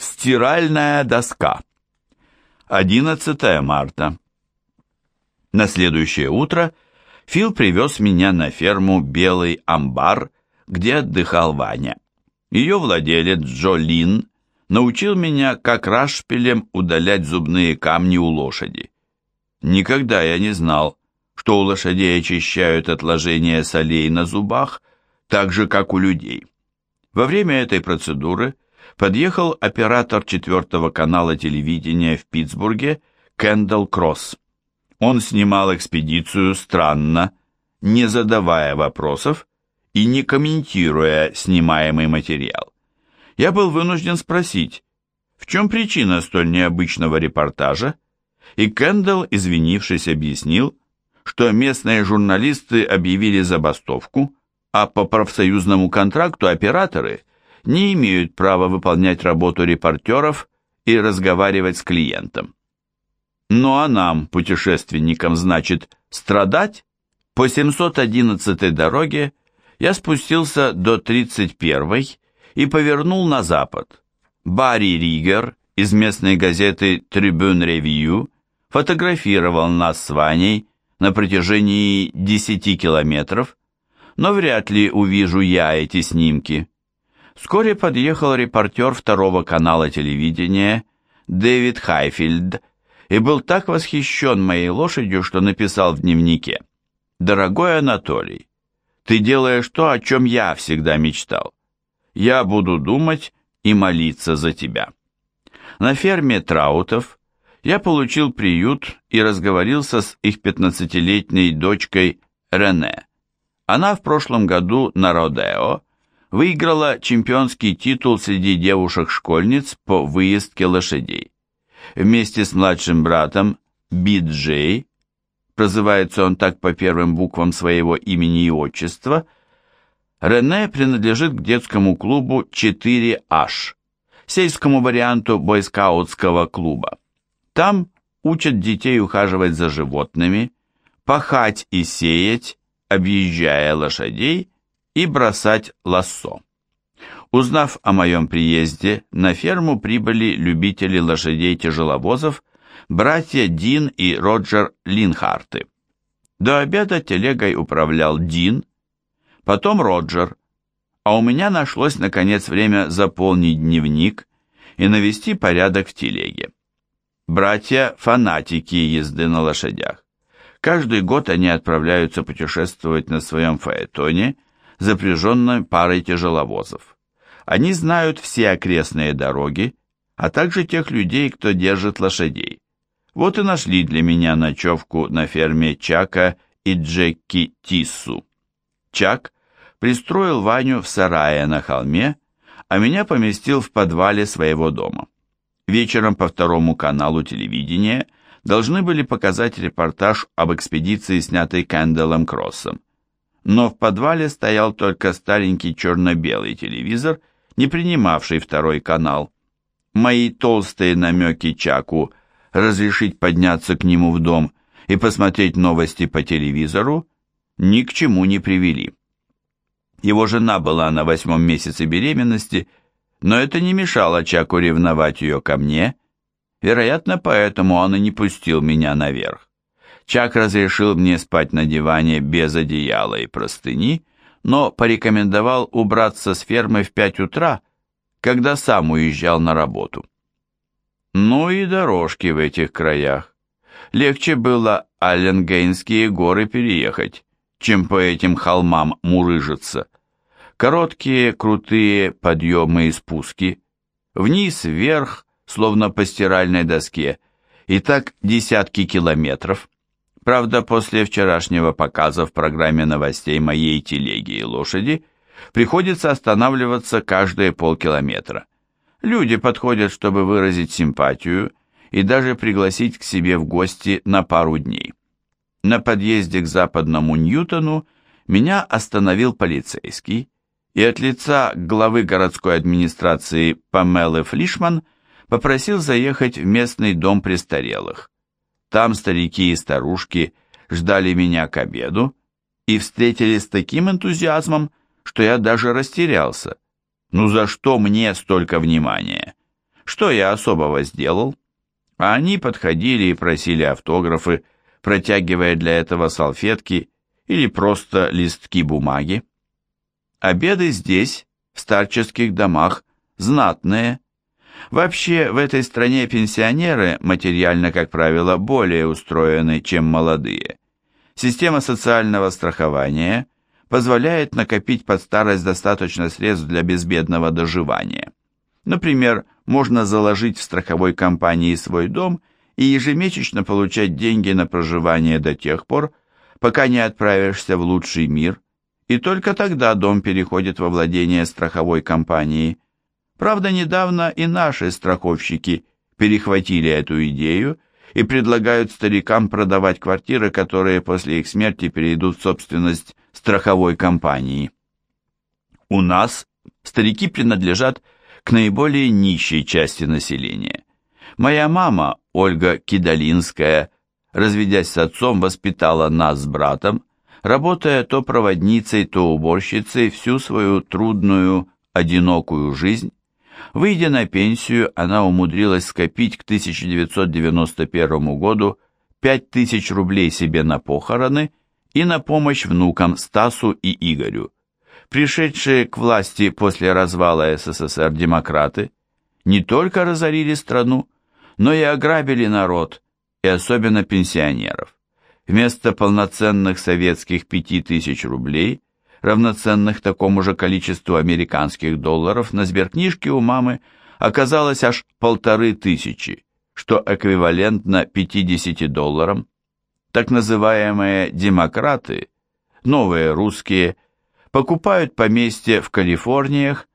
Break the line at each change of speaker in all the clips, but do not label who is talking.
Стиральная доска. 11 марта. На следующее утро Фил привез меня на ферму «Белый амбар», где отдыхал Ваня. Ее владелец Джо Лин научил меня, как рашпилем удалять зубные камни у лошади. Никогда я не знал, что у лошадей очищают отложения солей на зубах, так же, как у людей. Во время этой процедуры подъехал оператор четвертого канала телевидения в Питтсбурге Кендалл Кросс. Он снимал экспедицию странно, не задавая вопросов и не комментируя снимаемый материал. Я был вынужден спросить, в чем причина столь необычного репортажа, и Кендалл, извинившись, объяснил, что местные журналисты объявили забастовку, а по профсоюзному контракту операторы не имеют права выполнять работу репортеров и разговаривать с клиентом. Ну а нам, путешественникам, значит, страдать? По 711 дороге я спустился до 31 и повернул на запад. Барри Ригер из местной газеты Tribune Review фотографировал нас с Ваней на протяжении 10 километров, но вряд ли увижу я эти снимки. Вскоре подъехал репортер второго канала телевидения Дэвид Хайфильд и был так восхищен моей лошадью, что написал в дневнике. «Дорогой Анатолий, ты делаешь то, о чем я всегда мечтал. Я буду думать и молиться за тебя». На ферме Траутов я получил приют и разговорился с их 15-летней дочкой Рене. Она в прошлом году на Родео выиграла чемпионский титул среди девушек-школьниц по выездке лошадей. Вместе с младшим братом Би-Джей, прозывается он так по первым буквам своего имени и отчества, Рене принадлежит к детскому клубу 4H, сельскому варианту бойскаутского клуба. Там учат детей ухаживать за животными, пахать и сеять, объезжая лошадей и бросать лассо. Узнав о моем приезде, на ферму прибыли любители лошадей-тяжеловозов, братья Дин и Роджер Линхарты. До обеда телегой управлял Дин, потом Роджер, а у меня нашлось, наконец, время заполнить дневник и навести порядок в телеге. Братья – фанатики езды на лошадях. Каждый год они отправляются путешествовать на своем фаэтоне, запряженном парой тяжеловозов. Они знают все окрестные дороги, а также тех людей, кто держит лошадей. Вот и нашли для меня ночевку на ферме Чака и Джеки Тиссу. Чак пристроил Ваню в сарае на холме, а меня поместил в подвале своего дома. Вечером по второму каналу телевидения – должны были показать репортаж об экспедиции, снятой Кэндаллом Кроссом. Но в подвале стоял только старенький черно-белый телевизор, не принимавший второй канал. Мои толстые намеки Чаку разрешить подняться к нему в дом и посмотреть новости по телевизору ни к чему не привели. Его жена была на восьмом месяце беременности, но это не мешало Чаку ревновать ее ко мне Вероятно, поэтому он и не пустил меня наверх. Чак разрешил мне спать на диване без одеяла и простыни, но порекомендовал убраться с фермы в пять утра, когда сам уезжал на работу. Ну и дорожки в этих краях. Легче было Алленгейнские горы переехать, чем по этим холмам мурыжиться. Короткие, крутые подъемы и спуски, вниз-вверх, словно по стиральной доске, и так десятки километров. Правда, после вчерашнего показа в программе новостей моей телеги и лошади приходится останавливаться каждые полкилометра. Люди подходят, чтобы выразить симпатию и даже пригласить к себе в гости на пару дней. На подъезде к западному Ньютону меня остановил полицейский, и от лица главы городской администрации Памелы Флишман – попросил заехать в местный дом престарелых. Там старики и старушки ждали меня к обеду и встретили с таким энтузиазмом, что я даже растерялся. Ну за что мне столько внимания? Что я особого сделал? А они подходили и просили автографы, протягивая для этого салфетки или просто листки бумаги. Обеды здесь, в старческих домах, знатные. Вообще, в этой стране пенсионеры материально, как правило, более устроены, чем молодые. Система социального страхования позволяет накопить под старость достаточно средств для безбедного доживания. Например, можно заложить в страховой компании свой дом и ежемесячно получать деньги на проживание до тех пор, пока не отправишься в лучший мир, и только тогда дом переходит во владение страховой компании. Правда, недавно и наши страховщики перехватили эту идею и предлагают старикам продавать квартиры, которые после их смерти перейдут в собственность страховой компании. У нас старики принадлежат к наиболее нищей части населения. Моя мама, Ольга Кидалинская, разведясь с отцом, воспитала нас с братом, работая то проводницей, то уборщицей всю свою трудную, одинокую жизнь, Выйдя на пенсию, она умудрилась скопить к 1991 году 5000 рублей себе на похороны и на помощь внукам Стасу и Игорю. Пришедшие к власти после развала СССР демократы не только разорили страну, но и ограбили народ, и особенно пенсионеров. Вместо полноценных советских 5000 рублей – равноценных такому же количеству американских долларов, на сберкнижке у мамы оказалось аж полторы тысячи, что эквивалентно 50 долларам. Так называемые демократы, новые русские, покупают поместье в Калифорниях,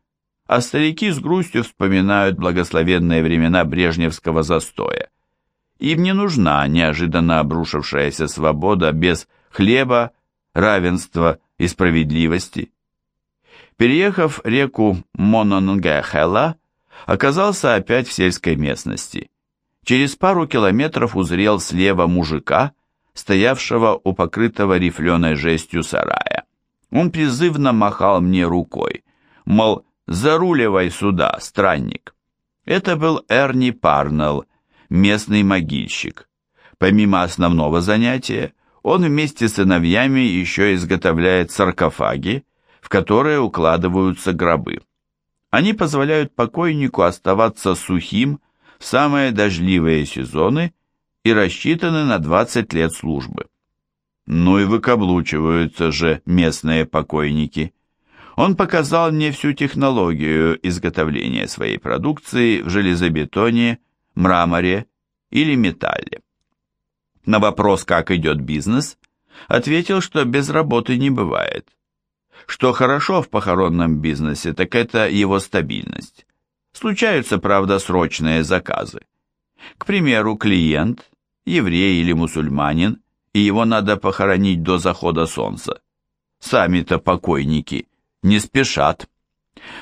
а старики с грустью вспоминают благословенные времена брежневского застоя. Им не нужна неожиданно обрушившаяся свобода без хлеба, равенства и справедливости. Переехав реку Мононгехела, оказался опять в сельской местности. Через пару километров узрел слева мужика, стоявшего у покрытого рифленой жестью сарая. Он призывно махал мне рукой, мол, заруливай сюда, странник. Это был Эрни Парнелл, местный могильщик. Помимо основного занятия, он вместе с сыновьями еще изготовляет саркофаги, в которые укладываются гробы. Они позволяют покойнику оставаться сухим в самые дождливые сезоны и рассчитаны на 20 лет службы. Ну и выкаблучиваются же местные покойники. Он показал мне всю технологию изготовления своей продукции в железобетоне, мраморе или металле. На вопрос, как идет бизнес, ответил, что без работы не бывает. Что хорошо в похоронном бизнесе, так это его стабильность. Случаются, правда, срочные заказы. К примеру, клиент, еврей или мусульманин, и его надо похоронить до захода солнца. Сами-то покойники не спешат.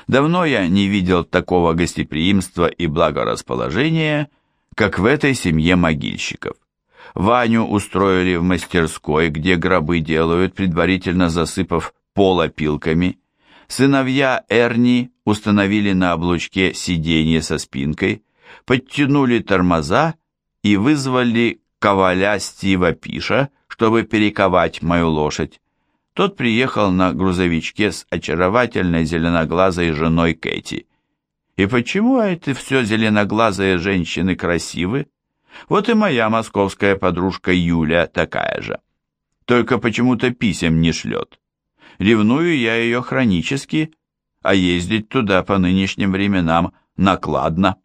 Давно я не видел такого гостеприимства и благорасположения, как в этой семье могильщиков. Ваню устроили в мастерской, где гробы делают, предварительно засыпав пол опилками. Сыновья Эрни установили на облучке сиденье со спинкой, подтянули тормоза и вызвали коваля Стива Пиша, чтобы перековать мою лошадь. Тот приехал на грузовичке с очаровательной зеленоглазой женой Кэти. И почему это все зеленоглазые женщины красивы? Вот и моя московская подружка Юля такая же. Только почему-то писем не шлет. Ревную я ее хронически, а ездить туда по нынешним временам накладно.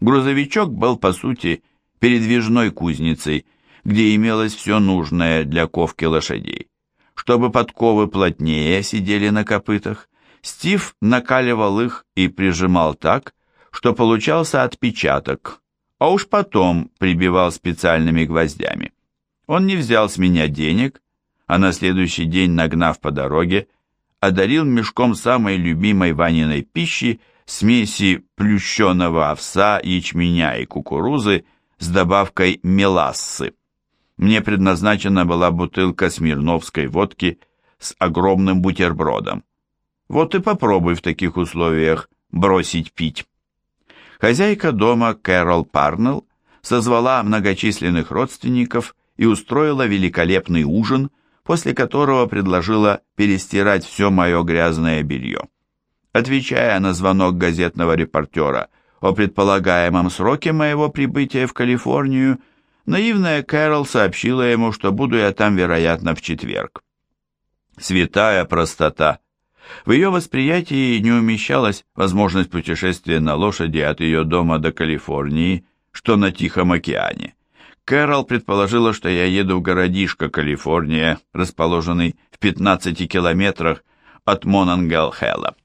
Грузовичок был, по сути, передвижной кузницей, где имелось все нужное для ковки лошадей. Чтобы подковы плотнее сидели на копытах, Стив накаливал их и прижимал так, что получался отпечаток, а уж потом прибивал специальными гвоздями. Он не взял с меня денег, а на следующий день, нагнав по дороге, одарил мешком самой любимой Ваниной пищи смеси плющеного овса, ячменя и кукурузы с добавкой мелассы. Мне предназначена была бутылка смирновской водки с огромным бутербродом. Вот и попробуй в таких условиях бросить пить. Хозяйка дома Кэрол Парнелл созвала многочисленных родственников и устроила великолепный ужин, после которого предложила перестирать все мое грязное белье. Отвечая на звонок газетного репортера о предполагаемом сроке моего прибытия в Калифорнию, наивная Кэрол сообщила ему, что буду я там, вероятно, в четверг. Святая простота. В ее восприятии не умещалась возможность путешествия на лошади от ее дома до Калифорнии, что на Тихом океане. Кэрол предположила, что я еду в городишко Калифорния, расположенный в 15 километрах от Мононгелхелла.